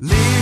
Leave